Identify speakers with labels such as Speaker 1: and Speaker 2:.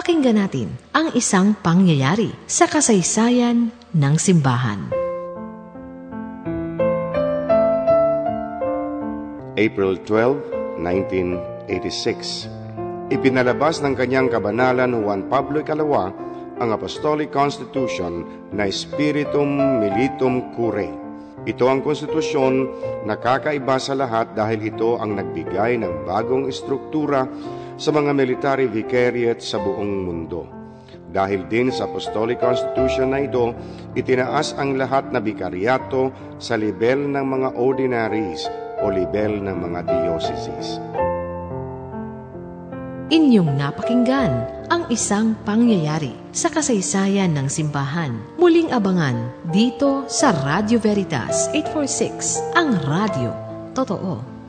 Speaker 1: Pakinggan natin ang isang pangyayari sa kasaysayan ng simbahan.
Speaker 2: April 12, 1986 Ipinalabas ng kanyang kabanalan Juan Pablo Ikalawa ang Apostolic Constitution na Spiritum Militum Curae. Ito ang konstitusyon na kakaiba sa lahat dahil ito ang nagbigay ng bagong istruktura sa mga military vicariate sa buong mundo. Dahil din sa Apostolic Constitution na ito, itinaas ang lahat na bikaryato sa level ng mga ordinaries o level ng mga dioceses.
Speaker 1: Inyong napakinggan ang isang pangyayari sa kasaysayan ng simbahan. Muling abangan dito sa Radio Veritas 846, ang radio. Totoo.